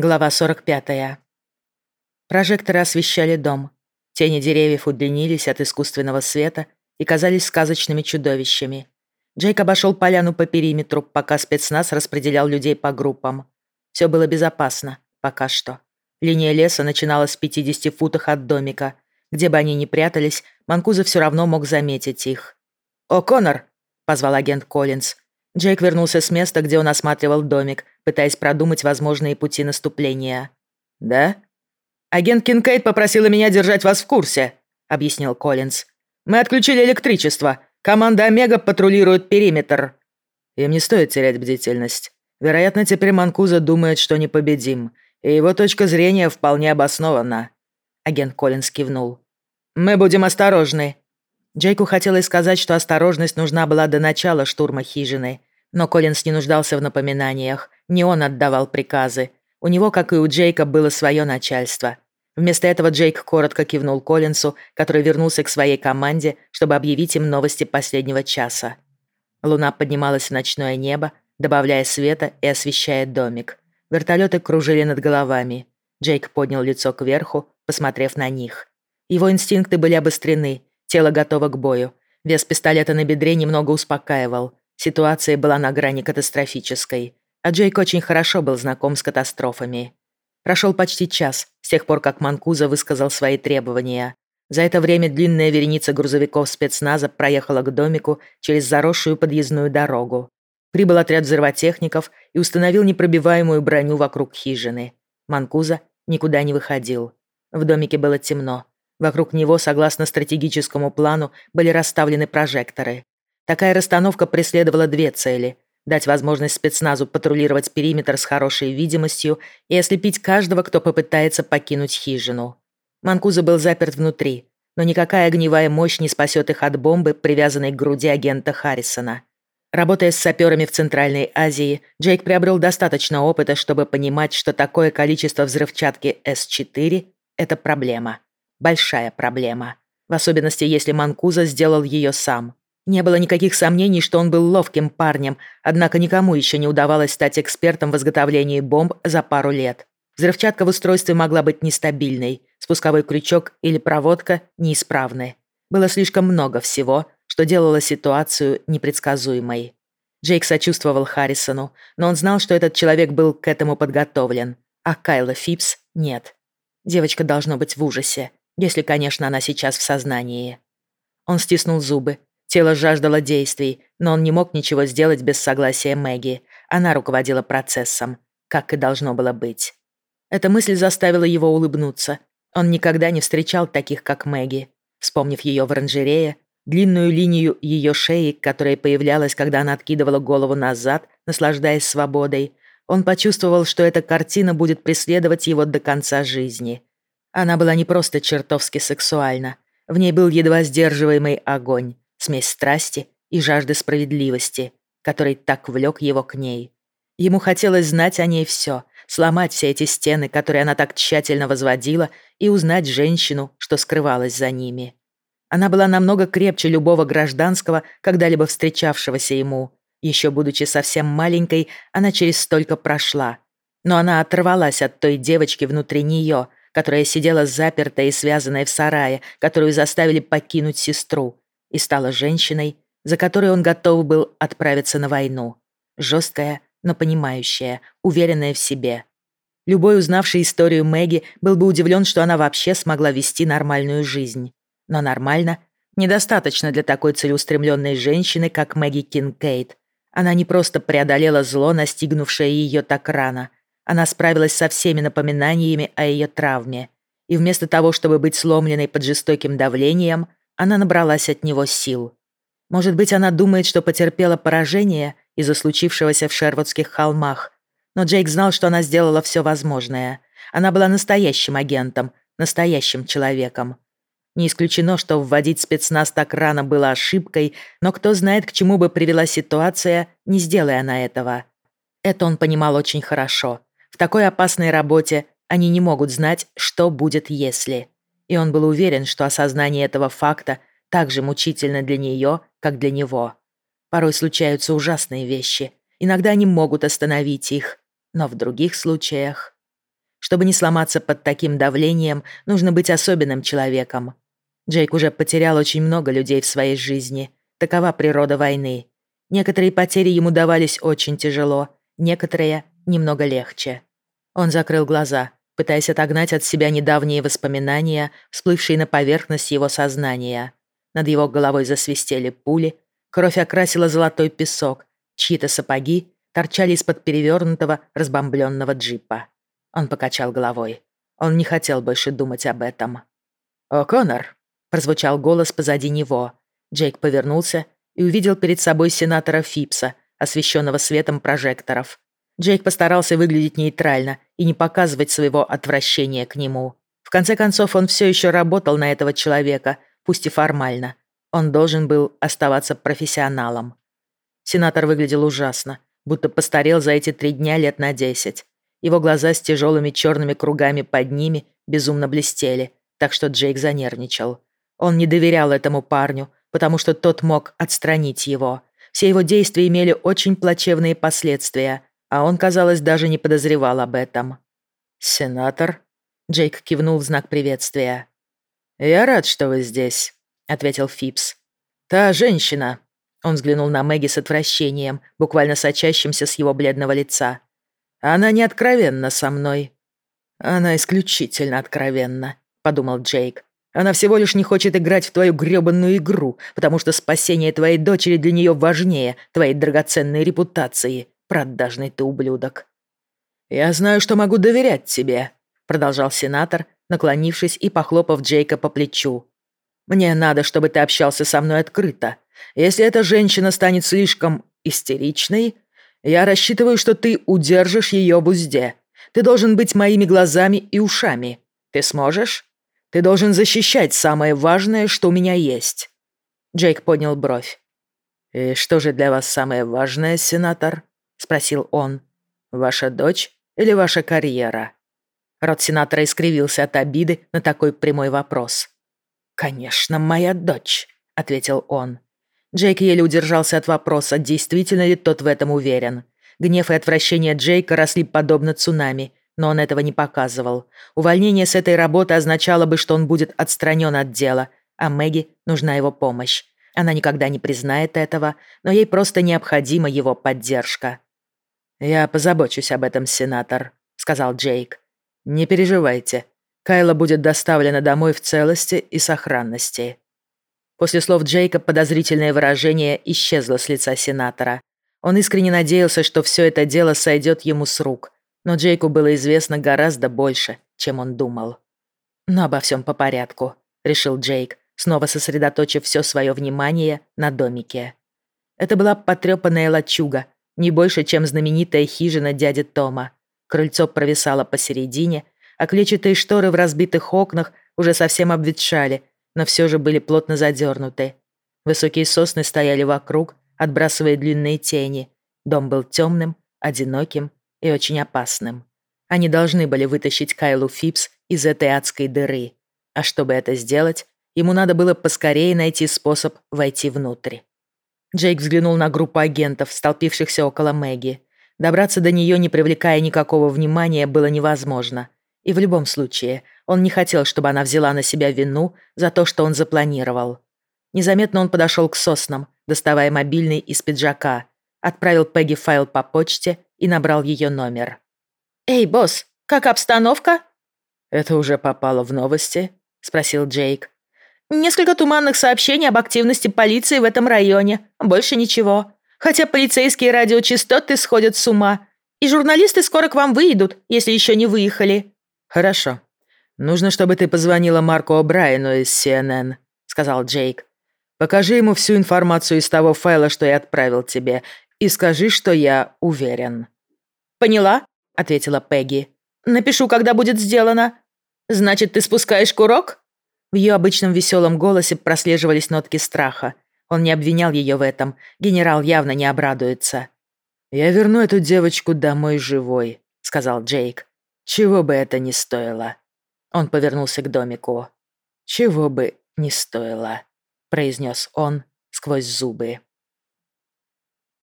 Глава 45. Прожекторы освещали дом. Тени деревьев удлинились от искусственного света и казались сказочными чудовищами. Джейк обошел поляну по периметру, пока спецназ распределял людей по группам. Все было безопасно, пока что. Линия леса начиналась в 50 футах от домика. Где бы они ни прятались, Манкуза все равно мог заметить их. «О, Конор!» — позвал агент Коллинз. Джейк вернулся с места, где он осматривал домик, пытаясь продумать возможные пути наступления. «Да?» «Агент Кинкейд попросила меня держать вас в курсе», — объяснил Коллинз. «Мы отключили электричество. Команда Омега патрулирует периметр». «Им не стоит терять бдительность. Вероятно, теперь Манкуза думает, что непобедим, и его точка зрения вполне обоснована». Агент Коллинз кивнул. «Мы будем осторожны». Джейку хотелось сказать, что осторожность нужна была до начала штурма хижины, но Коллинз не нуждался в напоминаниях, не он отдавал приказы. У него, как и у Джейка, было свое начальство. Вместо этого Джейк коротко кивнул Коллинсу, который вернулся к своей команде, чтобы объявить им новости последнего часа. Луна поднималась в ночное небо, добавляя света и освещая домик. Вертолеты кружили над головами. Джейк поднял лицо кверху, посмотрев на них. Его инстинкты были обострены, тело готово к бою. Вес пистолета на бедре немного успокаивал. Ситуация была на грани катастрофической, а Джейк очень хорошо был знаком с катастрофами. Прошел почти час с тех пор, как Манкуза высказал свои требования. За это время длинная вереница грузовиков спецназа проехала к домику через заросшую подъездную дорогу. Прибыл отряд взрывотехников и установил непробиваемую броню вокруг хижины. Манкуза никуда не выходил. В домике было темно. Вокруг него, согласно стратегическому плану, были расставлены прожекторы. Такая расстановка преследовала две цели – дать возможность спецназу патрулировать периметр с хорошей видимостью и ослепить каждого, кто попытается покинуть хижину. Манкуза был заперт внутри, но никакая огневая мощь не спасет их от бомбы, привязанной к груди агента Харрисона. Работая с саперами в Центральной Азии, Джейк приобрел достаточно опыта, чтобы понимать, что такое количество взрывчатки С-4 – это проблема. Большая проблема. В особенности, если Манкуза сделал ее сам. Не было никаких сомнений, что он был ловким парнем, однако никому еще не удавалось стать экспертом в изготовлении бомб за пару лет. Взрывчатка в устройстве могла быть нестабильной, спусковой крючок или проводка неисправны. Было слишком много всего, что делало ситуацию непредсказуемой. Джейк сочувствовал Харрисону, но он знал, что этот человек был к этому подготовлен, а Кайла Фипс нет. Девочка должно быть в ужасе, если, конечно, она сейчас в сознании. Он стиснул зубы, Тело жаждало действий, но он не мог ничего сделать без согласия Мэгги. Она руководила процессом, как и должно было быть. Эта мысль заставила его улыбнуться. Он никогда не встречал таких, как Мэгги. Вспомнив ее в оранжерее, длинную линию ее шеи, которая появлялась, когда она откидывала голову назад, наслаждаясь свободой, он почувствовал, что эта картина будет преследовать его до конца жизни. Она была не просто чертовски сексуальна. В ней был едва сдерживаемый огонь смесь страсти и жажды справедливости, который так влек его к ней. Ему хотелось знать о ней все, сломать все эти стены, которые она так тщательно возводила, и узнать женщину, что скрывалась за ними. Она была намного крепче любого гражданского, когда-либо встречавшегося ему. Еще будучи совсем маленькой, она через столько прошла. Но она оторвалась от той девочки внутри нее, которая сидела запертая и связанная в сарае, которую заставили покинуть сестру, и стала женщиной, за которой он готов был отправиться на войну. Жесткая, но понимающая, уверенная в себе. Любой, узнавший историю Мэгги, был бы удивлен, что она вообще смогла вести нормальную жизнь. Но нормально недостаточно для такой целеустремленной женщины, как Мэгги Кинкейд. Она не просто преодолела зло, настигнувшее ее так рано. Она справилась со всеми напоминаниями о ее травме. И вместо того, чтобы быть сломленной под жестоким давлением, она набралась от него сил. Может быть, она думает, что потерпела поражение из-за случившегося в Шервудских холмах, но Джейк знал, что она сделала все возможное. Она была настоящим агентом, настоящим человеком. Не исключено, что вводить спецназ так рано было ошибкой, но кто знает, к чему бы привела ситуация, не сделая она этого. Это он понимал очень хорошо. В такой опасной работе они не могут знать, что будет если и он был уверен, что осознание этого факта так же мучительно для нее, как для него. Порой случаются ужасные вещи. Иногда они могут остановить их, но в других случаях... Чтобы не сломаться под таким давлением, нужно быть особенным человеком. Джейк уже потерял очень много людей в своей жизни. Такова природа войны. Некоторые потери ему давались очень тяжело, некоторые — немного легче. Он закрыл глаза, пытаясь отогнать от себя недавние воспоминания, всплывшие на поверхность его сознания. Над его головой засвистели пули, кровь окрасила золотой песок, чьи-то сапоги торчали из-под перевернутого, разбомбленного джипа. Он покачал головой. Он не хотел больше думать об этом. «О'Коннор!» — прозвучал голос позади него. Джейк повернулся и увидел перед собой сенатора Фипса, освещенного светом прожекторов. Джейк постарался выглядеть нейтрально и не показывать своего отвращения к нему. В конце концов, он все еще работал на этого человека, пусть и формально. Он должен был оставаться профессионалом. Сенатор выглядел ужасно, будто постарел за эти три дня лет на десять. Его глаза с тяжелыми черными кругами под ними безумно блестели, так что Джейк занервничал. Он не доверял этому парню, потому что тот мог отстранить его. Все его действия имели очень плачевные последствия, а он, казалось, даже не подозревал об этом. «Сенатор?» Джейк кивнул в знак приветствия. «Я рад, что вы здесь», — ответил Фипс. «Та женщина». Он взглянул на Мэгги с отвращением, буквально сочащимся с его бледного лица. «Она не откровенна со мной». «Она исключительно откровенна», — подумал Джейк. «Она всего лишь не хочет играть в твою грёбаную игру, потому что спасение твоей дочери для нее важнее твоей драгоценной репутации. Продажный ты ублюдок. «Я знаю, что могу доверять тебе», — продолжал сенатор, наклонившись и похлопав Джейка по плечу. «Мне надо, чтобы ты общался со мной открыто. Если эта женщина станет слишком истеричной, я рассчитываю, что ты удержишь ее в узде. Ты должен быть моими глазами и ушами. Ты сможешь? Ты должен защищать самое важное, что у меня есть». Джейк поднял бровь. «И что же для вас самое важное, сенатор?» — спросил он. «Ваша дочь или ваша карьера?» Рот сенатора искривился от обиды на такой прямой вопрос. «Конечно, моя дочь», — ответил он. Джейк еле удержался от вопроса, действительно ли тот в этом уверен. Гнев и отвращение Джейка росли подобно цунами, но он этого не показывал. Увольнение с этой работы означало бы, что он будет отстранен от дела, а Мэгги нужна его помощь. Она никогда не признает этого, но ей просто необходима его поддержка. «Я позабочусь об этом, сенатор», — сказал Джейк. «Не переживайте. Кайла будет доставлена домой в целости и сохранности». После слов Джейка подозрительное выражение исчезло с лица сенатора. Он искренне надеялся, что все это дело сойдет ему с рук, но Джейку было известно гораздо больше, чем он думал. «Но обо всем по порядку», — решил Джейк, снова сосредоточив все свое внимание на домике. Это была потрепанная лачуга, не больше, чем знаменитая хижина дяди Тома. Крыльцо провисало посередине, а клетчатые шторы в разбитых окнах уже совсем обветшали, но все же были плотно задернуты. Высокие сосны стояли вокруг, отбрасывая длинные тени. Дом был темным, одиноким и очень опасным. Они должны были вытащить Кайлу Фипс из этой адской дыры. А чтобы это сделать, ему надо было поскорее найти способ войти внутрь. Джейк взглянул на группу агентов, столпившихся около Мэгги. Добраться до нее, не привлекая никакого внимания, было невозможно. И в любом случае, он не хотел, чтобы она взяла на себя вину за то, что он запланировал. Незаметно он подошел к соснам, доставая мобильный из пиджака, отправил Пегги файл по почте и набрал ее номер. «Эй, босс, как обстановка?» «Это уже попало в новости?» — спросил Джейк. Несколько туманных сообщений об активности полиции в этом районе. Больше ничего. Хотя полицейские радиочастоты сходят с ума. И журналисты скоро к вам выйдут, если еще не выехали». «Хорошо. Нужно, чтобы ты позвонила Марку О'Брайену из CNN», — сказал Джейк. «Покажи ему всю информацию из того файла, что я отправил тебе, и скажи, что я уверен». «Поняла», — ответила Пегги. «Напишу, когда будет сделано. Значит, ты спускаешь курок?» В ее обычном веселом голосе прослеживались нотки страха. Он не обвинял ее в этом. Генерал явно не обрадуется. «Я верну эту девочку домой живой», — сказал Джейк. «Чего бы это ни стоило». Он повернулся к домику. «Чего бы ни стоило», — произнес он сквозь зубы.